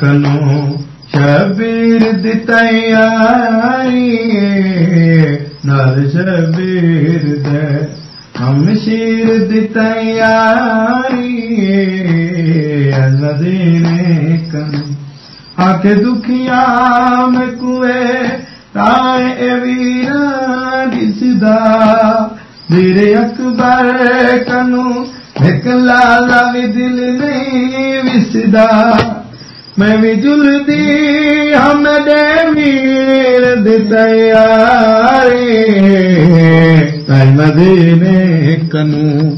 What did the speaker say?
کنو شبیر دی تیاری نال شبیر دے ہم شیر دی تیاری مدینے کنو۔ آ دکھیا میں کوئے رائے ویرا دسدا میرے اکبر کنو، ایک لالا بھی دل نہیں وسدا میں بھی جلدی ہم دے ویر دتیاری مدینے کنو